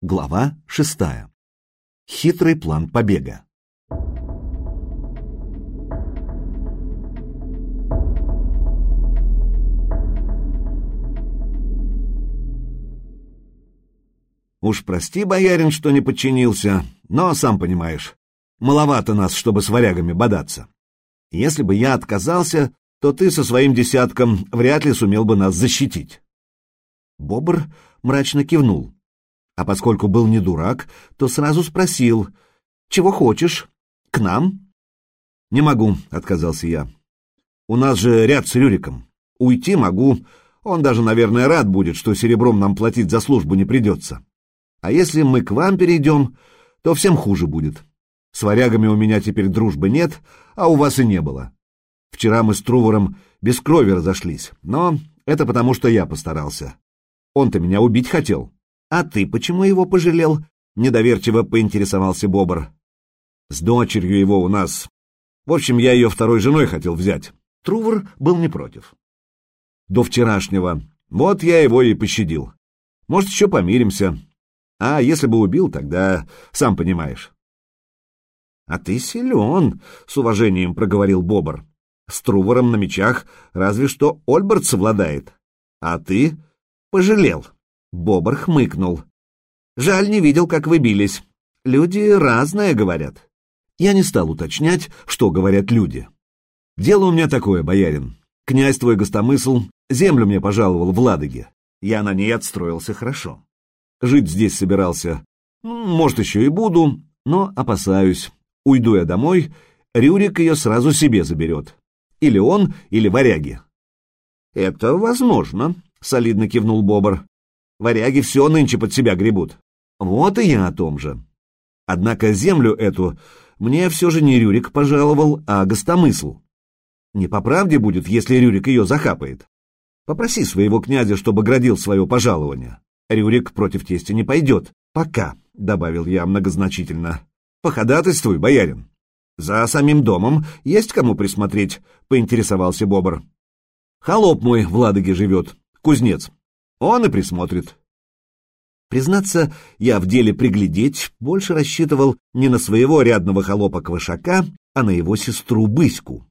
Глава шестая. Хитрый план побега. Уж прости, боярин, что не подчинился, но, сам понимаешь, маловато нас, чтобы с варягами бодаться. Если бы я отказался, то ты со своим десятком вряд ли сумел бы нас защитить. Бобр мрачно кивнул а поскольку был не дурак, то сразу спросил, «Чего хочешь? К нам?» «Не могу», — отказался я. «У нас же ряд с Рюриком. Уйти могу. Он даже, наверное, рад будет, что серебром нам платить за службу не придется. А если мы к вам перейдем, то всем хуже будет. С варягами у меня теперь дружбы нет, а у вас и не было. Вчера мы с Трувором без крови разошлись, но это потому, что я постарался. Он-то меня убить хотел». «А ты почему его пожалел?» — недоверчиво поинтересовался Бобр. «С дочерью его у нас. В общем, я ее второй женой хотел взять». Трувор был не против. «До вчерашнего. Вот я его и пощадил. Может, еще помиримся. А если бы убил, тогда сам понимаешь». «А ты силен», — с уважением проговорил Бобр. «С Трувором на мечах разве что Ольберт совладает. А ты пожалел». Бобр хмыкнул. «Жаль, не видел, как вы бились. Люди разное говорят». Я не стал уточнять, что говорят люди. «Дело у меня такое, боярин. Князь твой гостомысл землю мне пожаловал в Ладоге. Я на ней отстроился хорошо. Жить здесь собирался. Может, еще и буду, но опасаюсь. Уйду я домой, Рюрик ее сразу себе заберет. Или он, или варяги». «Это возможно», — солидно кивнул Бобр. Варяги все нынче под себя гребут. Вот и я о том же. Однако землю эту мне все же не Рюрик пожаловал, а гостомысл. Не по правде будет, если Рюрик ее захапает. Попроси своего князя, чтобы градил свое пожалование. Рюрик против тестя не пойдет. Пока, — добавил я многозначительно. Походатайствуй, боярин. За самим домом есть кому присмотреть, — поинтересовался Бобр. Холоп мой в Ладоге живет, кузнец. Он и присмотрит. Признаться, я в деле приглядеть больше рассчитывал не на своего рядного холопа Квашака, а на его сестру Быську.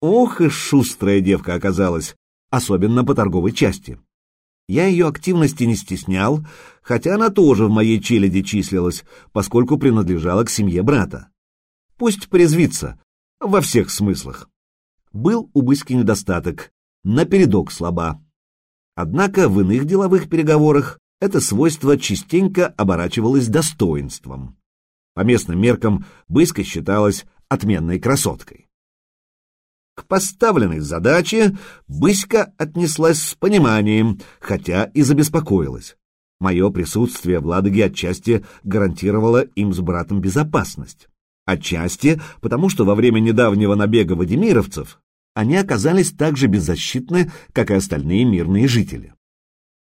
Ох и шустрая девка оказалась, особенно по торговой части. Я ее активности не стеснял, хотя она тоже в моей челяди числилась, поскольку принадлежала к семье брата. Пусть призвится, во всех смыслах. Был у Быськи недостаток, напередок слаба. Однако в иных деловых переговорах это свойство частенько оборачивалось достоинством. По местным меркам Быска считалась отменной красоткой. К поставленной задаче Быська отнеслась с пониманием, хотя и забеспокоилась. Мое присутствие в Ладоге отчасти гарантировало им с братом безопасность. Отчасти потому, что во время недавнего набега вадимировцев они оказались так же беззащитны, как и остальные мирные жители.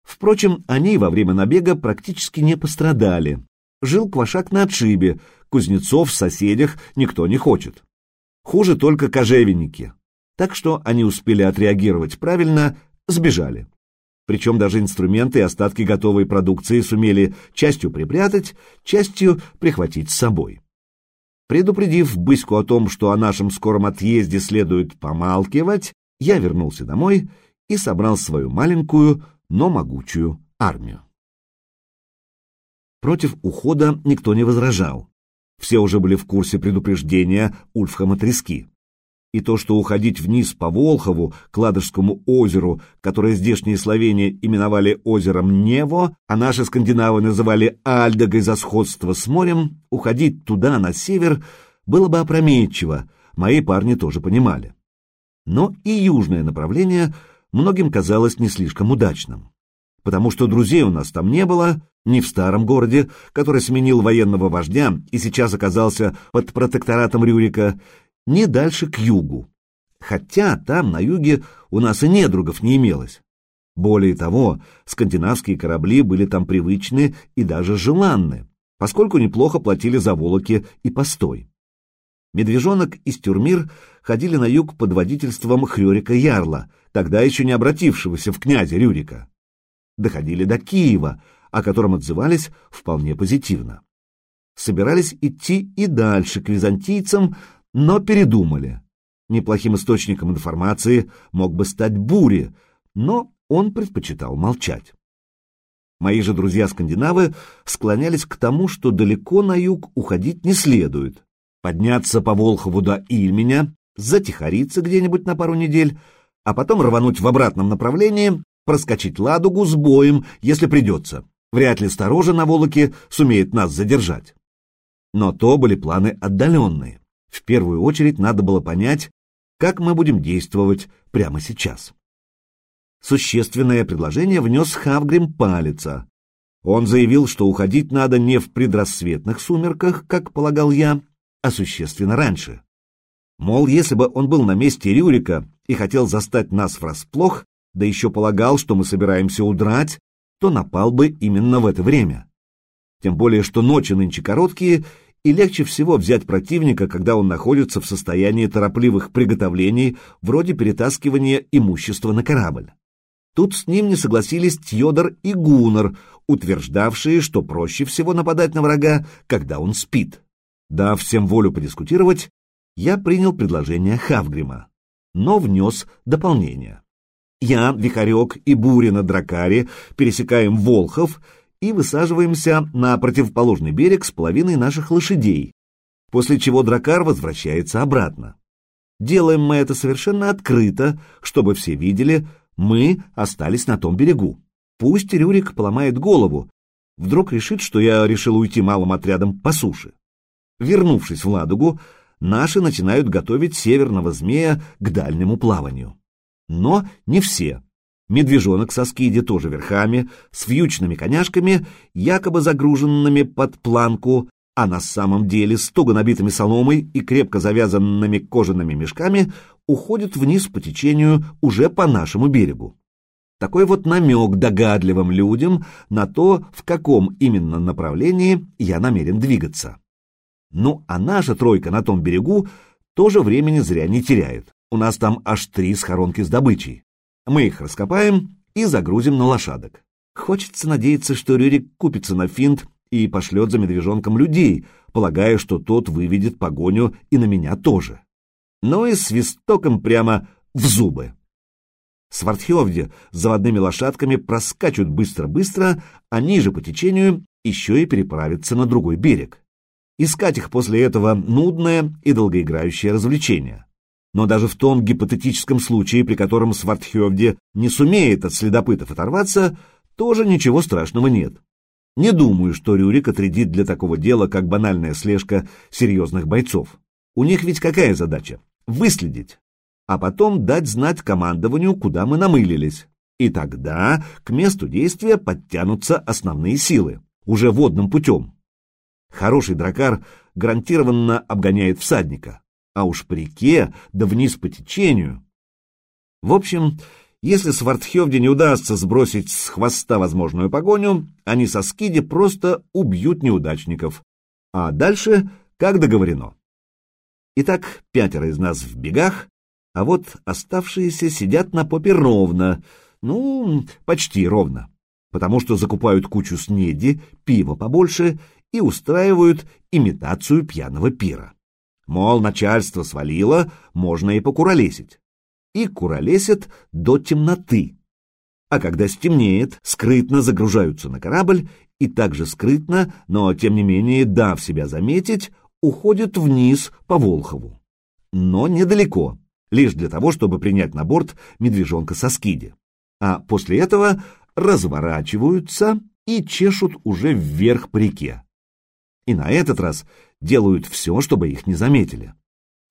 Впрочем, они во время набега практически не пострадали. Жил Квашак на отшибе, кузнецов в соседях никто не хочет. Хуже только кожевенники. Так что они успели отреагировать правильно, сбежали. Причем даже инструменты и остатки готовой продукции сумели частью припрятать, частью прихватить с собой. Предупредив Быську о том, что о нашем скором отъезде следует помалкивать, я вернулся домой и собрал свою маленькую, но могучую армию. Против ухода никто не возражал. Все уже были в курсе предупреждения Ульфхама Трески и то, что уходить вниз по Волхову, к Ладожскому озеру, которое здешние словения именовали озером Нево, а наши скандинавы называли Альдогой за сходство с морем, уходить туда, на север, было бы опрометчиво, мои парни тоже понимали. Но и южное направление многим казалось не слишком удачным, потому что друзей у нас там не было, ни в старом городе, который сменил военного вождя и сейчас оказался под протекторатом Рюрика, не дальше к югу. Хотя там, на юге, у нас и недругов не имелось. Более того, скандинавские корабли были там привычны и даже желанны, поскольку неплохо платили за волоки и постой. Медвежонок и Стюрмир ходили на юг под водительством Хрёрика Ярла, тогда еще не обратившегося в князя Рюрика. Доходили до Киева, о котором отзывались вполне позитивно. Собирались идти и дальше к византийцам, но передумали. Неплохим источником информации мог бы стать Бури, но он предпочитал молчать. Мои же друзья-скандинавы склонялись к тому, что далеко на юг уходить не следует. Подняться по Волхову до Ильменя, затихариться где-нибудь на пару недель, а потом рвануть в обратном направлении, проскочить Ладугу с боем, если придется. Вряд ли сторожа на Волоке сумеет нас задержать. Но то были планы отдаленные. В первую очередь надо было понять, как мы будем действовать прямо сейчас. Существенное предложение внес Хавгрим Палица. Он заявил, что уходить надо не в предрассветных сумерках, как полагал я, а существенно раньше. Мол, если бы он был на месте Рюрика и хотел застать нас врасплох, да еще полагал, что мы собираемся удрать, то напал бы именно в это время. Тем более, что ночи нынче короткие, и легче всего взять противника, когда он находится в состоянии торопливых приготовлений, вроде перетаскивания имущества на корабль. Тут с ним не согласились Тьодор и Гуннар, утверждавшие, что проще всего нападать на врага, когда он спит. Дав всем волю подискутировать, я принял предложение Хавгрима, но внес дополнение. Я, Вихарек и Буря на Дракаре пересекаем Волхов и высаживаемся на противоположный берег с половиной наших лошадей, после чего Дракар возвращается обратно. Делаем мы это совершенно открыто, чтобы все видели, мы остались на том берегу. Пусть Рюрик поломает голову, вдруг решит, что я решил уйти малым отрядом по суше. Вернувшись в Ладогу, наши начинают готовить северного змея к дальнему плаванию. Но не все. Медвежонок со скиди тоже верхами, с вьючными коняшками, якобы загруженными под планку, а на самом деле с туго набитыми соломой и крепко завязанными кожаными мешками, уходит вниз по течению уже по нашему берегу. Такой вот намек догадливым людям на то, в каком именно направлении я намерен двигаться. Ну, а наша тройка на том берегу тоже времени зря не теряет. У нас там аж три схоронки с добычей. Мы их раскопаем и загрузим на лошадок. Хочется надеяться, что Рюрик купится на финт и пошлет за медвежонком людей, полагая, что тот выведет погоню и на меня тоже но и свистоком прямо в зубы. Свардхевде с заводными лошадками проскачут быстро-быстро, а ниже по течению еще и переправятся на другой берег. Искать их после этого нудное и долгоиграющее развлечение. Но даже в том гипотетическом случае, при котором Свардхевде не сумеет от следопытов оторваться, тоже ничего страшного нет. Не думаю, что Рюрик отрядит для такого дела, как банальная слежка серьезных бойцов. У них ведь какая задача? выследить, а потом дать знать командованию, куда мы намылились. И тогда к месту действия подтянутся основные силы, уже водным путем. Хороший дракар гарантированно обгоняет всадника, а уж по реке, да вниз по течению. В общем, если Свардхевде не удастся сбросить с хвоста возможную погоню, они со скиди просто убьют неудачников. А дальше, как договорено. Итак, пятеро из нас в бегах, а вот оставшиеся сидят на попе ровно, ну, почти ровно, потому что закупают кучу снеди, пива побольше и устраивают имитацию пьяного пира. Мол, начальство свалило, можно и покуролесить. И куролесят до темноты. А когда стемнеет, скрытно загружаются на корабль и также скрытно, но тем не менее, дав себя заметить, уходит вниз по Волхову. Но недалеко, лишь для того, чтобы принять на борт медвежонка со скиди. А после этого разворачиваются и чешут уже вверх по реке. И на этот раз делают все, чтобы их не заметили.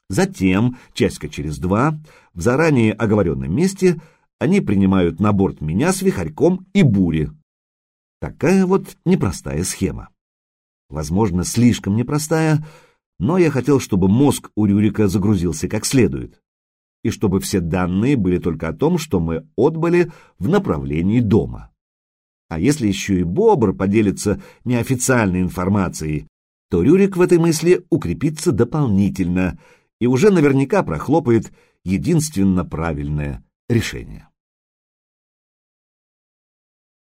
Затем, часика через два, в заранее оговоренном месте, они принимают на борт меня с вихарьком и бури. Такая вот непростая схема возможно, слишком непростая, но я хотел, чтобы мозг у Рюрика загрузился как следует, и чтобы все данные были только о том, что мы отбыли в направлении дома. А если еще и Бобр поделится неофициальной информацией, то Рюрик в этой мысли укрепится дополнительно и уже наверняка прохлопает единственно правильное решение.